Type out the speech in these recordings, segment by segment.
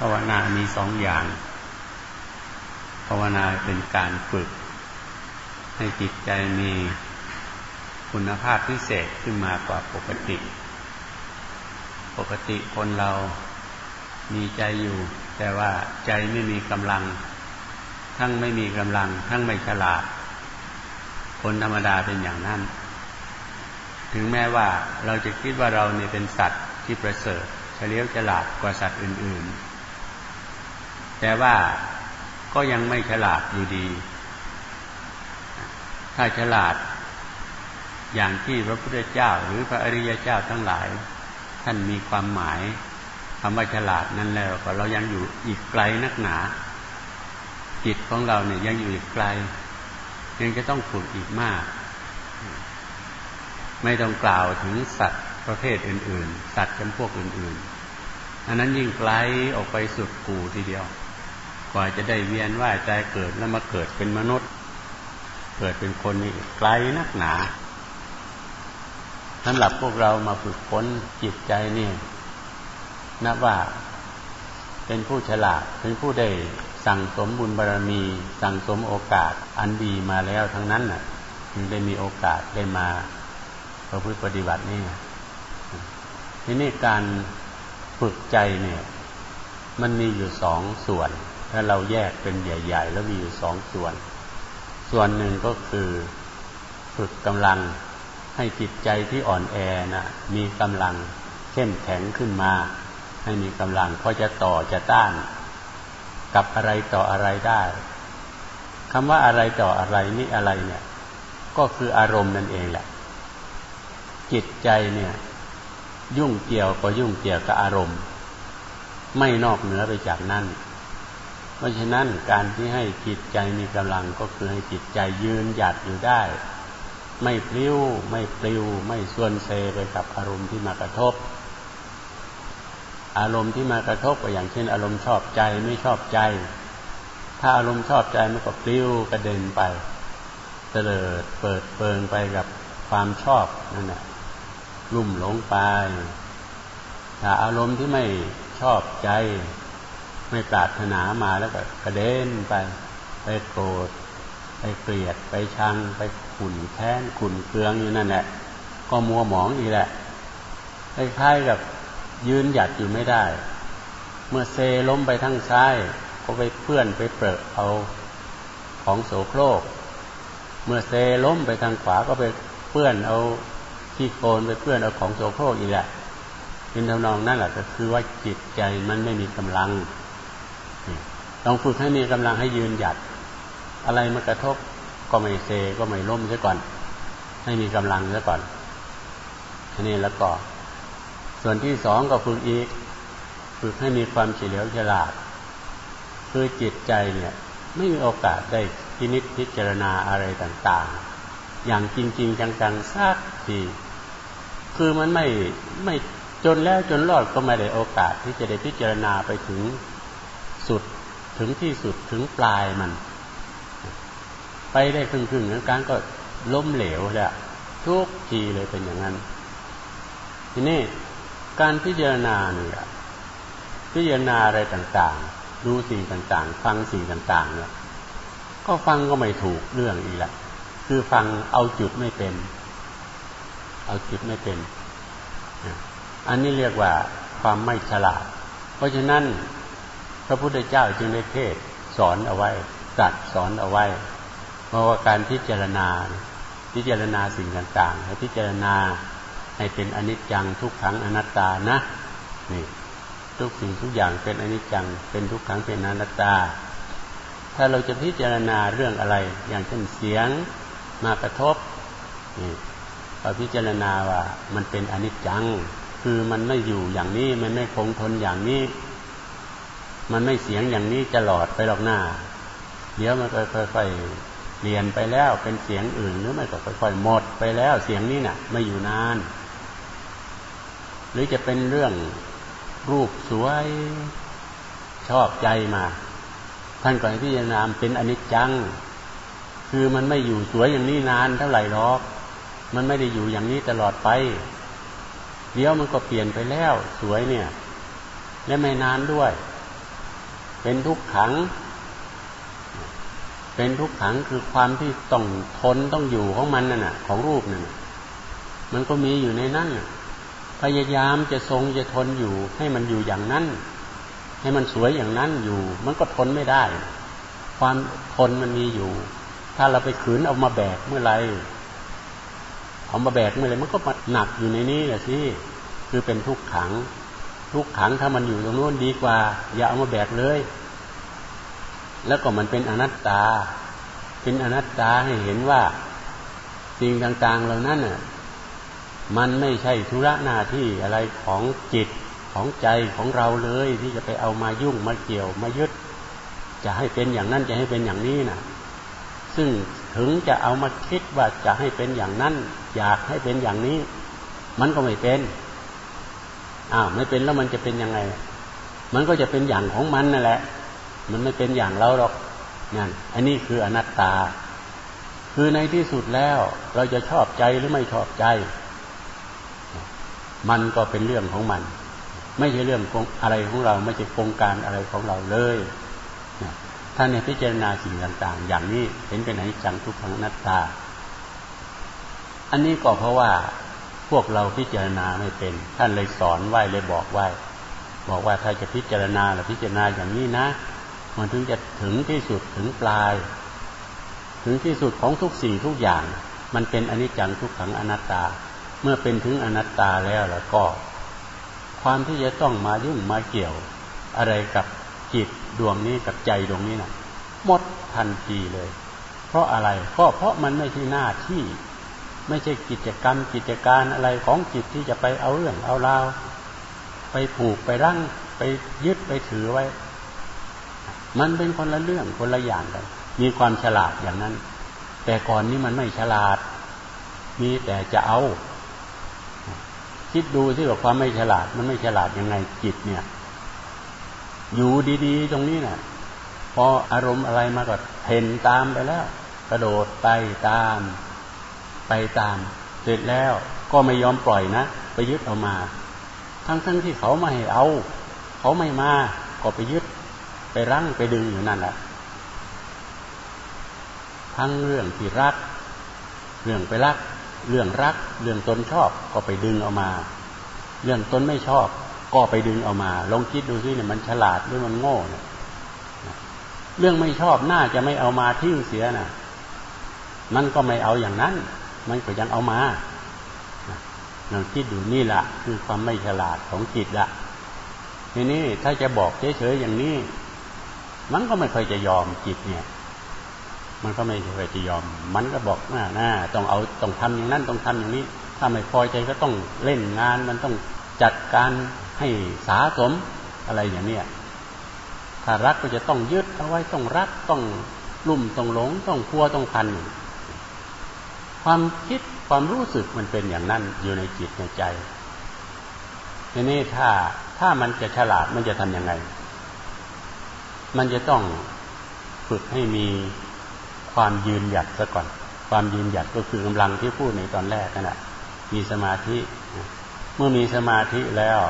ภาวนามีสองอย่าง ภาวนาเป็นการฝึก ให้จิตใจมีคุณภาพพิเศษขึ้นมากว่าปกติ ปกติคนเรามีใจอยู่ แต่ว่าใจไม่มีกำลัง ทั้งไม่มีกำลัง ทั้งไม่ฉลาด คนธรรมดาเป็นอย่างนั้น ถึงแม้ว่าเราจะคิดว่าเราเนี่ยเป็นสัตว์ที่ประเสริฐเฉลียวฉลาดกว่าสัตว์อื่น ๆ แต่ว่าก็ยังไม่ฉลาดอยู่ดี ถ้าฉลาด อย่างที่พระพุทธเจ้า หรือพระอริยเจ้าทั้งหลาย ท่านมีความหมายคำว่าฉลาดนั้นแล้วก็เรายังอยู่อีกไกลนักหนา จิตของเราเนี่ยยังอยู่อีกไกล ยังจะต้องฝึกอีกมาก ไม่ต้องกล่าวถึงสัตว์ประเภทอื่น ๆ สัตว์จำพวกอื่น ๆ อันนั้นยิ่งไกลออกไปสุดกูทีเดียว กว่าจะได้เวียนว่ายใจเกิดแล้วมาเกิดเป็นมนุษย์ เกิดเป็นคนนี่ไกลนักหนาสำหรับพวกเรามาฝึกฝนจิตใจนี่นับว่าเป็นผู้ฉลาดเป็นผู้ได้สั่งสมบุญบารรมี สั่งสมโอกาสอันดีมาแล้วทั้งนั้นน่ะจึงได้มีโอกาสได้มาประพฤติปฏิบัตินี่ทีนี้การฝึกใจเนี่ย มันมีอยู่สองส่วน ถ้าเราแยกเป็นใหญ่ ๆ แล้วมีอยู่สองส่วน ส่วนหนึ่งก็คือฝึกกำลังให้จิตใจที่อ่อนแอนะมีกำลังเข้มแข็งขึ้นมา ให้มีกำลังพอจะต่อจะต้าน กับอะไรต่ออะไรได้คำว่าอะไรต่ออะไรนี่อะไรเนี่ย ก็คืออารมณ์นั่นเองแหละ จิตใจเนี่ย ยุ่งเกี่ยวก็ยุ่งเกี่ยวกับอารมณ์ ไม่นอกเหนือไปจากนั้น เพราะฉะนั้นการที่ให้จิตใจมีกำลังก็คือให้จิตใจยืนหยัดอยู่ได้ ไม่พลิ้วไม่ปลิว ไม่ส่วนเซไปกับอารมณ์ที่มากระทบ อารมณ์ที่มากระทบก็อย่างเช่น อารมณ์ชอบใจไม่ชอบใจ ถ้าอารมณ์ชอบใจมันก็ปลิ้วกระเด็นไปเตลิดเปิดเปิงไปกับความชอบนั่นแหละลุ่มหลงไปถ้าอารมณ์ที่ไม่ชอบใจ ไม่ปรารถนามาแล้วก็กระเด็นไป ไปโกรธไปเกลียดไปชัง ไปขุนแค้นขุนเคืองอยู่นั่นแหละก็มัวหมองอีกแหละคล้ายๆกับยืนหยัดอยู่ไม่ได้ เมื่อเซล้มไปทั้งซ้าย ก็ไปเพื่อนไปเปิดเอาของโสโครก เมื่อเซล้มไปทางขวาก็ไปเพื่อนเอาที่โกนไปเพื่อนเอาของโสโครกอีกแหละเป็นทำนองนั่นแหละก็คือว่าจิตใจมันไม่มีกำลัง ต้องฝึกให้มีกำลังให้ยืนหยัด อะไรมากระทบก็ไม่เซก็ไม่ล้มซะก่อน ให้มีกำลังซะก่อนอันนี้แล้วก็ ส่วนที่สองก็ฝึกอีก ฝึกให้มีความเฉลียวฉลาด คือจิตใจเนี่ย ไม่มีโอกาสได้พินิจพิจารณาอะไรต่าง ๆ อย่างจริง ๆ จังๆสักทีคือมันไม่ไม่จนแล้วจนรอดก็ไม่ได้โอกาสที่จะได้พิจารณาไปถึง สุดถึงที่สุดถึงปลายมัน ไปได้ครึ่งครึ่งนั้นการก็ล้มเหลวแหละทุกทีเลยเป็นอย่างนั้น ทีนี้การพิจารณาเนี่ยพิจารณาอะไรต่างๆ ดูสิ่งต่างๆ ฟังสิ่งต่างๆ เนี่ย ก็ฟังก็ไม่ถูกเรื่องอีกแหละคือฟังเอาจุดไม่เป็น เอาจุดไม่เป็น อันนี้เรียกว่าความไม่ฉลาด เพราะฉะนั้น ระพุทธเจ้าจึงได้เทศสอนเอาไว้ตรัสสอนเอาไว้เพราะว่าการพิจารณา พิจารณาสิ่งต่างๆให้พิจารณาให้เป็นอนิจจังทุกขังอนัตตานะนี่ทุกสิ่งทุกอย่างเป็นอนิจจังเป็นทุกขังเป็นอนัตตา ถ้าเราจะพิจารณาเรื่องอะไร อย่างเช่นเสียงมากระทบนี่เราพิจารณาว่ามันเป็นอนิจจัง คือมันไม่อยู่อย่างนี้มันไม่คงทนอย่างนี้ มันไม่เสียงอย่างนี้จะหลอดไปหรอกหน้า เดี๋ยวมันค่อยๆเปลี่ยนไปแล้วเป็นเสียงอื่นหรือไม่ก็ค่อยๆหมดไปแล้วเสียงนี้นะ่ะ ไม่อยู่นาน หรือจะเป็นเรื่องรูปสวยชอบใจมาท่านก็ให้พิจารณาเป็นอนิจจัง คือมันไม่อยู่สวยอย่างนี้นานเท่าไหร่หรอก มันไม่ได้อยู่อย่างนี้ตลอดไป เดี๋ยวมันก็เปลี่ยนไปแล้ว สวยเนี่ย และไม่นานด้วย เป็นทุกขัง เป็นทุกขังคือความที่ต้องทนต้องอยู่ของมันนั่นน่ะ ของรูปนั่นมันก็มีอยู่ในนั้นพยายามจะทรงจะทนอยู่ ให้มันอยู่อย่างนั้น ให้มันสวยอย่างนั้นอยู่ มันก็ทนไม่ได้ ความทนมันมีอยู่ ถ้าเราไปขืนเอามาแบกเมื่อไรเอามาแบกเมื่อไรมันก็มาหนักอยู่ในนี้แหละสิคือเป็นทุกขัง ทุกขังถ้ามันอยู่ตรงนู้นดีกว่า อย่าเอามาแบกเลย แล้วก็มันเป็นอนัตตา เป็นอนัตตาให้เห็นว่าสิ่งต่างๆเหล่านั้นน่ะมันไม่ใช่ธุระหน้าที่อะไรของจิตของใจของเราเลยที่จะไปเอามายุ่งมาเกี่ยวมายึด จะให้เป็นอย่างนั้นจะให้เป็นอย่างนี้นะซึ่งถึงจะเอามาคิดว่าจะให้เป็นอย่างนั้น อยากให้เป็นอย่างนี้ มันก็ไม่เป็น อ้าวไม่เป็นแล้วมันจะเป็นยังไง มันก็จะเป็นอย่างของมันนั่นแหละ มันไม่เป็นอย่างเราหรอกนั่นอันนี้คืออนัตตา คือในที่สุดแล้วเราจะชอบใจหรือไม่ชอบใจ มันก็เป็นเรื่องของมัน ไม่ใช่เรื่ององอะไรของเรา ไม่ใช่โครงการอะไรของเราเลยท่านในพิจารณาสิ่งต่าง ๆ อย่างนี้เห็นเป็นไหนจังทุกขังอนัตตา อันนี้ก็เพราะว่า พวกเราพิจารณาไม่เป็น ท่านเลยสอนไว้เลยบอกไว้บอกว่าถ้าจะพิจารณาหรือพิจารณาอย่างนี้นะ มันถึงจะถึงที่สุดถึงปลาย ถึงที่สุดของทุกสิ่งทุกอย่าง มันเป็นอนิจจังทุกขังอนัตตา เมื่อเป็นถึงอนัตตาแล้วแล้วก็ ความที่จะต้องมายุ่งมาเกี่ยวอะไรกับจิตดวงนี้กับใจดวงนี้นะ่ะหมดทันทีเลย เพราะอะไรก็เพราะมันไม่ใช่หน้าที่ ไม่ใช่กิจกรรมกิจการอะไรของจิตที่จะไปเอาเรื่องเอาราวไปผูกไปรั้งไปยึดไปถือไว้ มันเป็นคนละเรื่องคนละอย่างกัน มีความฉลาดอย่างนั้น แต่ก่อนนี้มันไม่ฉลาด มีแต่จะเอา คิดดูที่ว่าความไม่ฉลาด มันไม่ฉลาดยังไงจิตเนี่ย อยู่ดีๆ ตรงนี้นะ่ะ พออารมณ์อะไรมาก็เห็นตามไปแล้ว กระโดดไปตาม ไปตาม เสร็จแล้วก็ไม่ยอมปล่อยนะไปยึดเอามา ทั้งๆทที่เขาไม่เอา เขาไม่มาก็ไปยึด ไปรั้งไปดึงอยู่นั่นแหละทั้งเรื่องที่รัก เรื่องไปรัก เรื่องรัก เรื่องตนชอบก็ไปดึงเอามา เรื่องตนไม่ชอบก็ไปดึงเอามา ลองคิดดูสิเนี่ยมันฉลาดหรือมันโง่เนี่ยเรื่องไม่ชอบน่าจะไม่เอามาทิ้งเสียน่ะ มันก็ไม่เอาอย่างนั้น มันก็ยังเอามาลองคิดดูนี่แหละคือความไม่ฉลาดของจิตละทีนี้ถ้าจะบอกเฉยๆอย่างนี้ มันก็ไม่ค่อยจะยอมจิตเนี่ย มันก็ไม่เคยจะยอม มันก็บอกหน้าหน้าต้องเอาต้องทำอย่างนั้นต้องทำอย่างนี้ ถ้าไม่พอใจก็ต้องเล่นงาน มันต้องจัดการให้สาสมอะไรอย่างเนี้ยถ้ารักก็จะต้องยึดเอาไว้ต้องรักต้องลุ่มต้องหลงต้องพัวต้องพัน ความคิดความรู้สึกมันเป็นอย่างนั้นอยู่ในจิตในใจทีนี้ถ้าถ้ามันจะฉลาดมันจะทำยังไง มันจะต้องฝึกให้มีความยืนหยัดซะก่อน ความยืนหยัดก็คือกำลังที่พูดในตอนแรกนั่นแหละมีสมาธิ เมื่อมีสมาธิแล้ว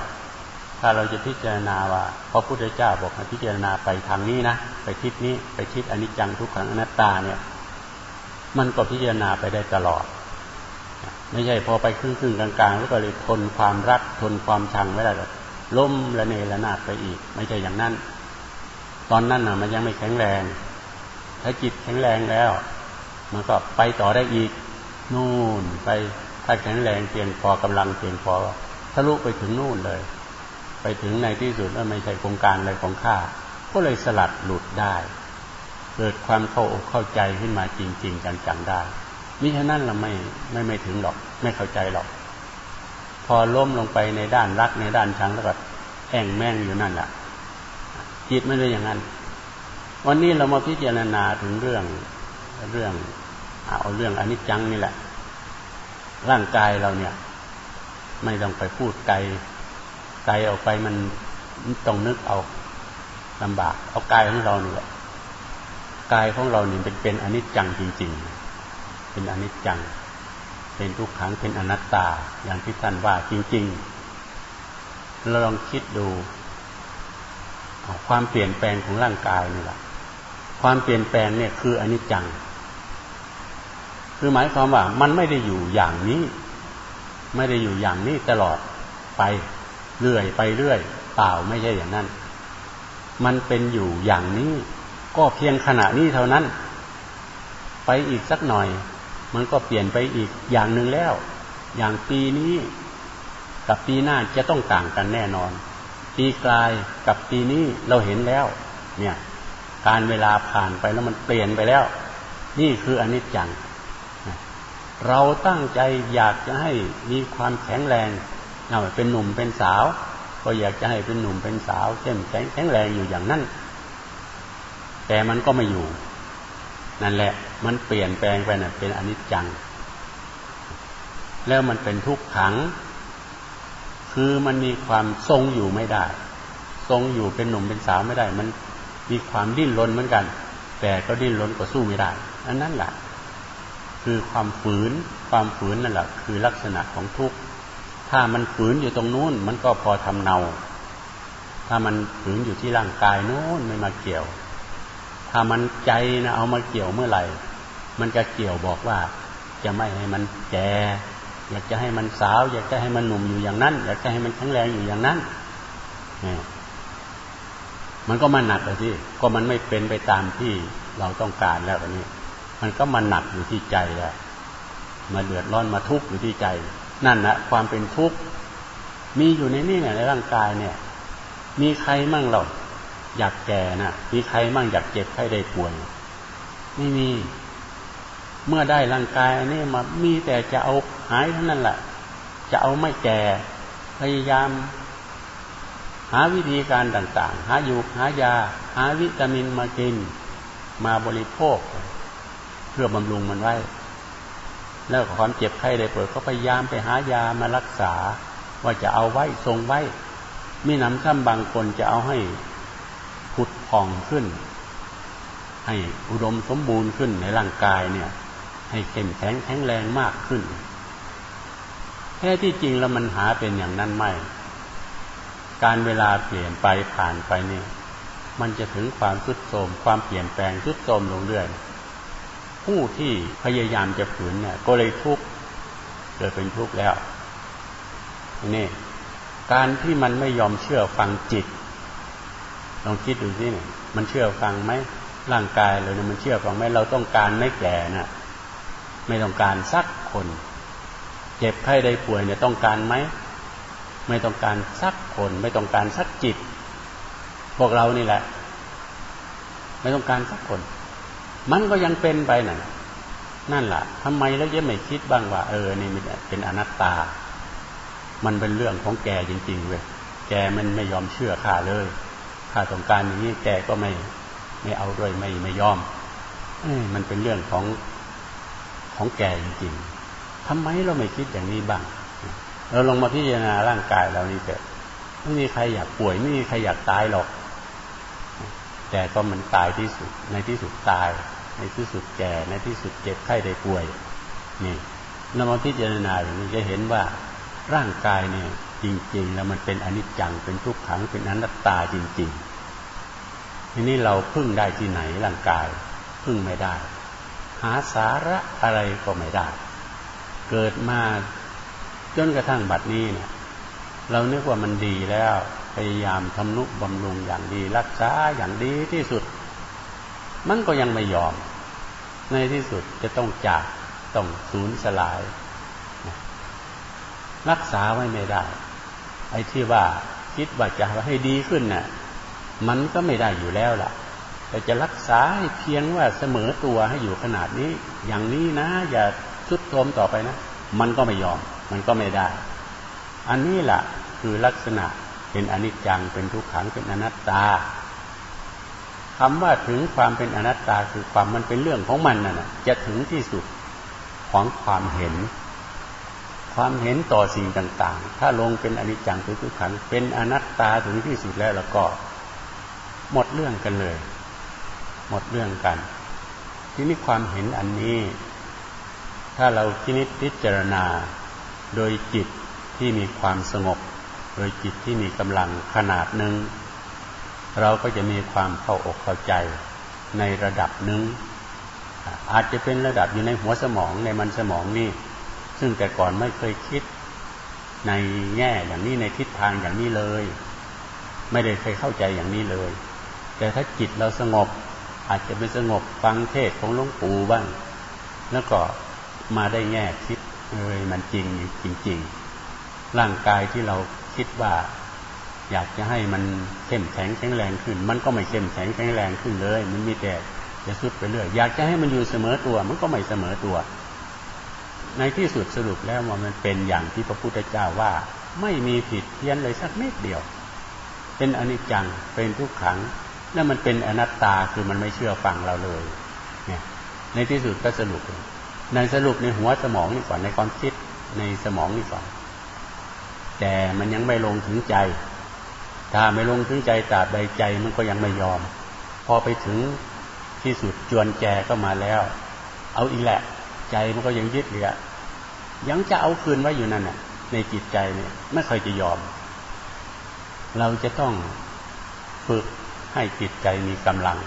ถ้าเราจะพิจารณาว่าพระพุทธเจ้าบอกให้พิจารณาไปทางนี้นะ ไปทิศนี้ ไปทิศอนิจจังทุกขังอนัตตาเนี่ย มันก็พิจารณาไปได้ตลอด ไม่ใช่พอไปครึ่งครึ่งกลางๆ แล้วก็เลยทนความรักทนความชังไม่ได้หรอกล้มละเนระนาดไปอีก ไม่ใช่อย่างนั้น ตอนนั้นน่ะ มันยังไม่แข็งแรง ถ้าจิตแข็งแรงแล้ว มันก็ไปต่อได้อีก นู่นไปถ้าแข็งแรงเพียงพอกำลังเพียงพอทะลุไปถึงนู่นเลย ไปถึงในที่สุดแล้วไม่ใช่โครงการอะไรของข้าก็เลยสลัดหลุดได้ เกิดความเข้าอกเข้าใจขึ้นมาจริง ๆ จังๆได้มิฉะนั้นเราไม่ไม่ไม่ถึงหรอก ไม่เข้าใจหรอก พอล้มลงไปในด้านรักในด้านชังแล้วก็แอ่งแม่งอยู่นั่นแหละจิตไม่ได้อย่างนั้น วันนี้เรามาพิจารณาถึงเรื่องเรื่องเอาเรื่องอนิจจังนี่แหละ ร่างกายเราเนี่ย ไม่ต้องไปพูดไกลไกลออกไปมันต้องนึกเอาลำบาก เอากายของเราเนี่แหละ กายของเราเนี่ยเป็นเป็นอนิจจังจริง ๆ เป็นอนิจจัง เป็นทุกขังเป็นอนัตตาอย่างที่ท่านว่าจริงๆเราลองคิดดู ความเปลี่ยนแปลงของร่างกายนี่แหละความเปลี่ยนแปลงเนี่ยคืออนิจจัง คือหมายความว่ามันไม่ได้อยู่อย่างนี้ ไม่ได้อยู่อย่างนี้ตลอดไปเรื่อยไปเรื่อยเปล่าไม่ใช่อย่างนั้น มันเป็นอยู่อย่างนี้ ก็เพียงขณะนี้เท่านั้น ไปอีกสักหน่อย มันก็เปลี่ยนไปอีกอย่างหนึ่งแล้ว อย่างปีนี้กับปีหน้าจะต้องต่างกันแน่นอน ปีกลายกับปีนี้เราเห็นแล้ว เนี่ย การเวลาผ่านไปแล้วมันเปลี่ยนไปแล้ว นี่คืออนิจจังเราตั้งใจอยากจะให้มีความแข็งแรงเอาเป็นหนุ่มเป็นสาว ก็อยากจะให้เป็นหนุ่มเป็นสาวเข้มแข็งแข็งแรงอยู่อย่างนั้น แต่มันก็ไม่อยู่ นั่นแหละ มันเปลี่ยนแปลงไปนะ่ะเป็นอนิจจัง แล้วมันเป็นทุกขัง คือมันมีความทรงอยู่ไม่ได้ ทรงอยู่เป็นหนุ่มเป็นสาวไม่ได้ มันมีความดิ้นรนเหมือนกัน แต่ก็ดิ้นรนก็สู้ไม่ได้อันนั้นแหละคือความฝืน ความฝืนนั่นแหละคือลักษณะของทุกข์ ถ้ามันฝืนอยู่ตรงนู้น มันก็พอทำเนา ถ้ามันฝืนอยู่ที่ร่างกายนู้นไม่มาเกี่ยว ถ้ามันใจนะเอามาเกี่ยวเมื่อไหร่ มันจะเกี่ยวบอกว่า จะไม่ให้มันแก่ อยากจะให้มันสาว อยากจะให้มันหนุ่มอยู่อย่างนั้น อยากจะให้มันแข็งแรงอยู่อย่างนั้นเนี่ยมันก็มาหนักเลยที่ก็มันไม่เป็นไปตามที่เราต้องการแล้วนนี้ มันก็มาหนักอยู่ที่ใจแล้วมาเดือดร้อนมาทุกข์อยู่ที่ใจ นั่นนะความเป็นทุกข์มีอยู่ในนี่เนี่ยในร่างกายเนี่ย มีใครมั่งเรา อยากแก่นะ่ะ มีใครมั่งอยากเจ็บใครได้ป่วย ไม่มี เมื่อได้ร่างกายนนี้มามีแต่จะเอาหายเท่านั้นแหละ จะเอาไม่แก่ พยายาม หาวิธีการต่างๆ หาอยู่หายา หาวิตามินมากิน มาบริโภค เพื่อบำรุงมันไว้ แล้วความเจ็บไข้ได้ป่วยก็พยายามไปหายามารักษา ว่าจะเอาไว้ทรงไว้ ไมีน้ำซ้ำบางคนจะเอาให้ ผ่องขึ้น ให้อุดมสมบูรณ์ขึ้นในร่างกายเนี่ย ให้เข้มแข็งแข็งแรงมากขึ้นแค่ที่จริงแล้วมันหาเป็นอย่างนั้นไม่ การเวลาเปลี่ยนไปผ่านไปเนี่ย มันจะถึงความสุดโทมความเปลี่ยนแปลงสุดโทมลงเรื่อยผู้ที่พยายามจะฝืนเนี่ย ก็เลยทุกข์เกิดเป็นทุกข์แล้วนี่การที่มันไม่ยอมเชื่อฟังจิต ลองคิดดูสิเนี่ยมันเชื่อฟังไหมร่างกายเราเนี่ยมันเชื่อฟังไหมเราต้องการไม่แก่น่ะ ไม่ต้องการสักคน เจ็บไข้ได้ป่วยเนี่ยต้องการไหมไม่ต้องการสักคน ไม่ต้องการสักจิต พวกเรานี่แหละ ไม่ต้องการสักคน มันก็ยังเป็นไปนั่นนั่นแหละทำไมแล้วยังไม่คิดบ้างว่า เออนี่มันเป็นอนัตตา มันเป็นเรื่องของแกจริงๆเว้ยแกมันไม่ยอมเชื่อข้าเลย ข้าต้องการอย่างนี้แกก็ไม่ไม่เอาด้วยไม่ไม่ยอมอมันเป็นเรื่องของของแกจริงๆทำไมเราไม่คิดอย่างนี้บ้าง เราลงมาพิจารณาร่างกายเรานี่เถอะไม่มีใครอยากป่วยไม่มีใครอยากตายหรอก แต่ก็มันตายที่สุด ในที่สุดตาย ในที่สุดแก่ ในที่สุดเจ็บไข้ได้ป่วย นี่เรามาพิจารณาอย่างนี้จะเห็นว่าร่างกายเนี่ย จริง ๆ แล้วมันเป็นอนิจจังเป็นทุกขังเป็นอนัตตาจริง ๆ ทีนี้เราพึ่งได้ที่ไหนร่างกาย พึ่งไม่ได้ หาสาระอะไรก็ไม่ได้ เกิดมาจนกระทั่งบัดนี้เนี่ย เรานึกว่ามันดีแล้วพยายามทำนุบำรุงอย่างดี รักษาอย่างดีที่สุด มันก็ยังไม่ยอม ในที่สุดจะต้องจากต้องสูญสลาย รักษาไว้ไม่ได้ ไอ้ที่ว่าคิดว่าจะให้ดีขึ้นน่ะ มันก็ไม่ได้อยู่แล้วล่ะ แต่จะรักษาเพียงว่าเสมอตัวให้อยู่ขนาดนี้ อย่างนี้นะ อย่าชุดโทมต่อไปนะ มันก็ไม่ยอม มันก็ไม่ได้ อันนี้แหละคือลักษณะเป็นอนิจจังเป็นทุกขังเป็นอนัตตาคำว่าถึงความเป็นอนัตตาคือความมันเป็นเรื่องของมันน่ะจะถึงที่สุดของความเห็น ความเห็นต่อสิ่งต่าง ๆ ถ้าลงเป็นอนิจจังเป็นทุกขัง เป็นอนัตตาถึงที่สุดแล้วแล้วก็ หมดเรื่องกันเลย หมดเรื่องกัน ที่นี่ความเห็นอันนี้ ถ้าเราคิดพิจารณา โดยจิตที่มีความสงบ โดยจิตที่มีกำลังขนาดหนึ่งเราก็จะมีความเข้าอกเข้าใจในระดับหนึ่งอาจจะเป็นระดับอยู่ในหัวสมองในมันสมองนี่ ซึ่งแต่ก่อนไม่เคยคิดในแง่อย่างนี้ในทิศทางอย่างนี้เลย ไม่ได้เคยเข้าใจอย่างนี้เลย แต่ถ้าจิตเราสงบ อาจจะเป็นสงบฟังเทศของหลวงปู่บ้าง แล้วก็มาได้แง่คิดเอ้ยมันจริงจริงๆร่างกายที่เราคิดว่า อยากจะให้มันเข้มแข็งแข็งแรงขึ้น มันก็ไม่เข้มแข็งแข็งแรงขึ้นเลย มันมีแต่จะสุดไปเรื่อยอยากจะให้มันอยู่เสมอตัว มันก็ไม่เสมอตัว ในที่สุดสรุปแล้วมันเป็นอย่างที่พระพุทธเจ้าว่า ไม่มีผิดเพี้ยนเลยสักนิดเดียว เป็นอนิจจังเป็นทุกขัง แล้วมันเป็นอนัตตาคือมันไม่เชื่อฟังเราเลยเนี่ยในที่สุดก็สรุป ในสรุปในหัวสมองนี่ก่อนในความคิดในสมองนี่ก่อน แต่มันยังไม่ลงถึงใจ ถ้าไม่ลงถึงใจตราบใดใจมันก็ยังไม่ยอม พอไปถึงที่สุดจวนแจก็มาแล้ว เอาอีกแหละ ใจมันก็ยังยึดเหลือยังจะเอาคืนไว้อยู่นั่นน่ะ ในจิตใจเนี่ยไม่ค่อยจะยอม เราจะต้องฝึกให้จิตใจมีกำลัง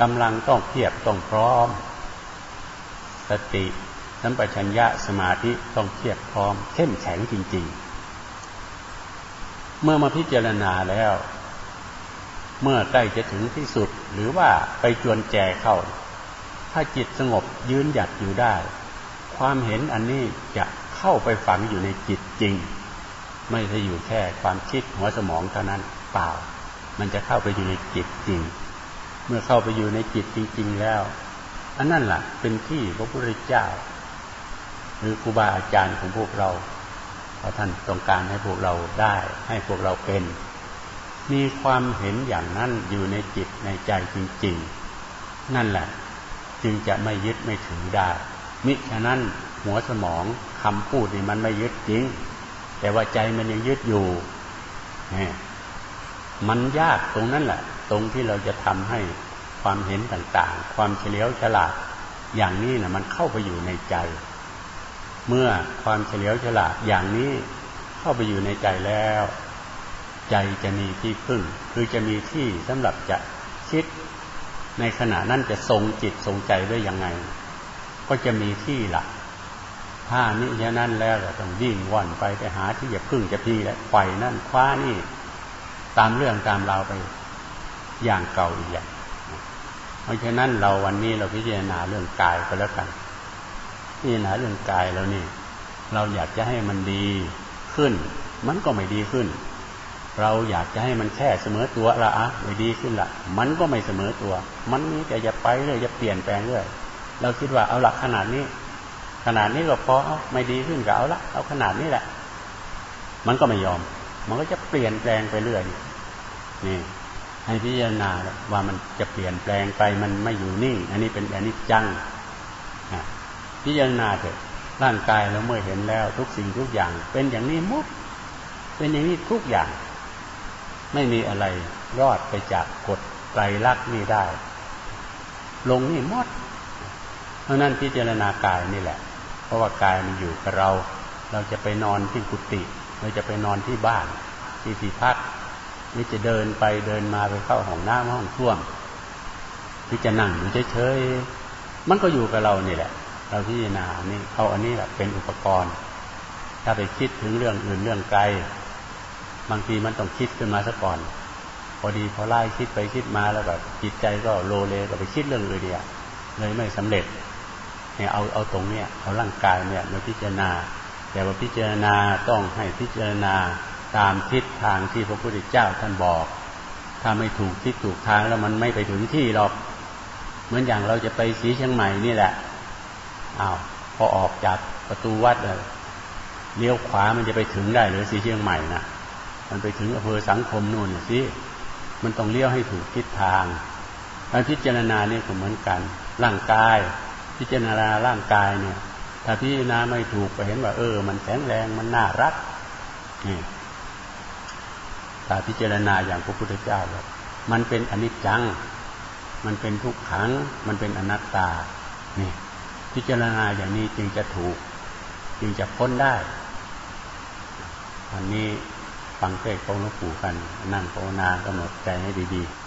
กำลังต้องเพียบต้องพร้อม สติสัมปชัญญะสมาธิต้องเพียบพร้อม เข้มแข็งจริง ๆ เมื่อมาพิจารณาแล้ว เมื่อใกล้จะถึงที่สุดหรือว่าไปจวนแจเข้า ถ้าจิตสงบยืนหยัดอยู่ได้ ความเห็นอันนี้จะเข้าไปฝังอยู่ในจิตจริง ไม่ใช่อยู่แค่ความคิดหัวสมองเท่านั้นเปล่า มันจะเข้าไปอยู่ในจิตจริง เมื่อเข้าไปอยู่ในจิตจริง ๆ แล้ว อันนั้นแหละเป็นที่พระพุทธเจ้า หรือครูบาอาจารย์ของพวกเราเพราะท่านต้องการให้พวกเราได้ ให้พวกเราเป็น มีความเห็นอย่างนั้นอยู่ในจิตในใจจริง ๆ นั่นแหละ จึงจะไม่ยึดไม่ถือได้ มิฉะนั้นหัวสมองคำพูดนี่มันไม่ยึดจริง แต่ว่าใจมันยังยึดอยู่มันยากตรงนั้นแหละ ตรงที่เราจะทำให้ความเห็นต่างๆ ความเฉลียวฉลาดอย่างนี้นะมันเข้าไปอยู่ในใจ เมื่อความเฉลียวฉลาดอย่างนี้เข้าไปอยู่ในใจแล้ว ใจจะมีที่พึ่ง คือจะมีที่สำหรับจะคิด ในขณะนั้นจะทรงจิตทรงใจไว้ยังไง ก็จะมีที่ละถ้านี้ฉะนั้นแล้วก็ต้องวิ่งว่อนไปไปหาที่จะพึ่งจะพี่และไฟนั่นคว้านี่ ตามเรื่องตามราวไปอย่างเก่าอีกอย่างเพราะฉะนั้นเราวันนี้เราพิจารณาเรื่องกายก็แล้วกันพิจารณาเรื่องกายแล้วนี่ เราอยากจะให้มันดีขึ้น มันก็ไม่ดีขึ้น เราอยากจะให้มันแค่เสมอตัวละอะไม่ดีขึ้นละมันก็ไม่เสมอตัว มันนี้แต่จะไปเรื่อยจะเปลี่ยนแปลงเรื่อยเราคิดว่าเอาหลักขนาดนี้ ขนาดนี้ก็พอเอาไม่ดีขึ้นก็เอาละเอาขนาดนี้แหละ มันก็ไม่ยอม มันก็จะเปลี่ยนแปลงไปเรื่อยนี่ให้พิจารณาว่ามันจะเปลี่ยนแปลงไปมันไม่อยู่นิ่ง อันนี้เป็นอนนี้จังพิจารณาเถอะร่างกายเราเมื่อเห็นแล้ว ทุกสิ่งทุกอย่าง เป็นอย่างนี้มุดเป็นอย่างนี้ทุกอย่าง ไม่มีอะไรรอดไปจากกฎไตรลักษณ์นี้ได้ ลงนี่มด เพราะนั้นพิจารณากายนี่แหละ เพราะว่ากายมันอยู่กับเรา เราจะไปนอนที่กุฏิเราจะไปนอนที่บ้าน ที่ที่พักหรือจะเดินไปเดินมาไปเข้าห้องน้ำห้องส้วมที่จะนั่งอยู่เฉยๆมันก็อยู่กับเรานี่แหละ เราพิจารณานี่เอาอันนี้แหละเป็นอุปกรณ์ ถ้าไปคิดถึงเรื่องอื่นเรื่องไกล บางทีมันต้องคิดขึ้นมาซะก่อน พอดีพอไล่คิดไปคิดมาแล้วก็จิตใจก็โลเลก็ไปคิดเรื่องอื่นเดียเลยไม่สำเร็จเนี่ยเอาเอาตรงเนี้ยเอาร่างกายเนี่ยมาพิจารณา แต่ว่าพิจารณาต้องให้พิจารณาตามทิศทางที่พระพุทธเจ้าท่านบอก ถ้าไม่ถูกทิศถูกทางแล้วมันไม่ไปถึงที่หรอก เหมือนอย่างเราจะไปสีเชียงใหม่นี่แหละอ้าวพอออกจากประตูวัดเลยเลี้ยวขวามันจะไปถึงได้หรือสีเชียงใหม่นะ มันไปถึงอำเภอสังคมนู่นสิมันต้องเลี้ยวให้ถูกทิศทางการพิจารณาเนี่ยก็เหมือนกัน ร่างกาย พิจารณาร่างกายเนี่ย ถ้าพิจารณาไม่ถูกไปเห็นว่า เออ มันแข็งแรงมันน่ารักนี่ถ้าพิจารณาอย่างพระพุทธเจ้าเลยมันเป็นอนิจจัง มันเป็นทุกขัง มันเป็นอนัตตา นี่ พิจารณาอย่างนี้จึงจะถูก จึงจะพ้นได้อันนี้ ฟังเทศของหลวงปู่กัน นั่งภาวนากำหนดใจให้ดีๆ